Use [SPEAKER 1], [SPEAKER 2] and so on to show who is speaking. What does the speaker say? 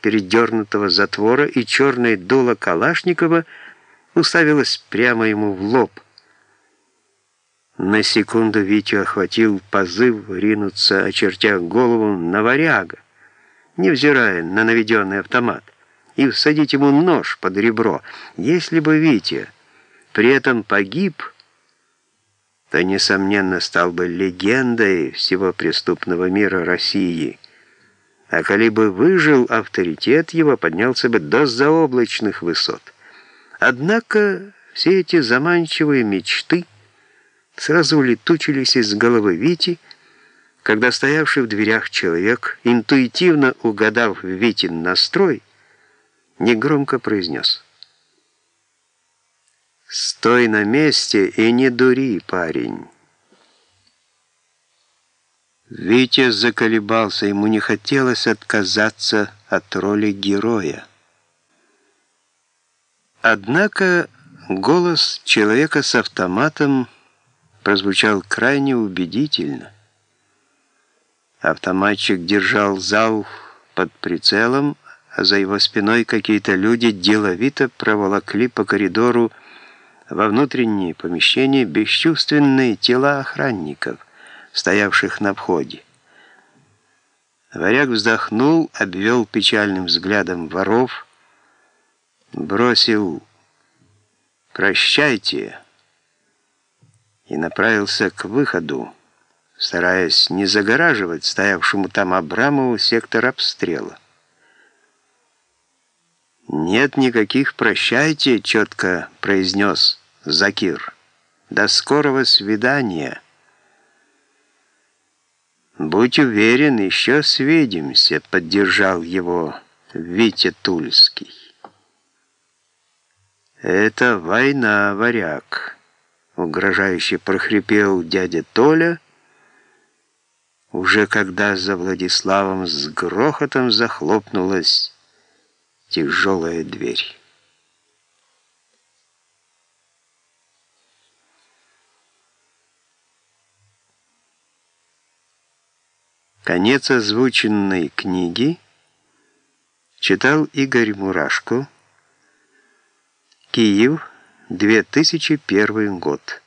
[SPEAKER 1] передернутого затвора, и черное дуло Калашникова уставилось прямо ему в лоб. На секунду Витю охватил позыв ринуться, очертя голову на варяга, невзирая на наведенный автомат, и всадить ему нож под ребро. Если бы Витя при этом погиб, то, несомненно, стал бы легендой всего преступного мира России. А коли бы выжил, авторитет его поднялся бы до заоблачных высот. Однако все эти заманчивые мечты сразу улетучились из головы Вити, когда стоявший в дверях человек, интуитивно угадав Витин настрой, негромко произнес «Стой на месте и не дури, парень». Витя заколебался, ему не хотелось отказаться от роли героя. Однако голос человека с автоматом прозвучал крайне убедительно. Автоматчик держал зал под прицелом, а за его спиной какие-то люди деловито проволокли по коридору во внутренние помещения бесчувственные тела охранников, стоявших на входе. Варяг вздохнул, обвел печальным взглядом воров, бросил «Прощайте» и направился к выходу, стараясь не загораживать стоявшему там Абрамову сектор обстрела. «Нет никаких «прощайте», — четко произнес Закир. «До скорого свидания». «Будь уверен, еще свидимся», — поддержал его Витя Тульский. «Это война, варяг», — угрожающе прохрипел дядя Толя, уже когда за Владиславом с грохотом захлопнулась тяжелая дверь. Конец озвученной книги читал Игорь Мурашко, Киев, 2001 год.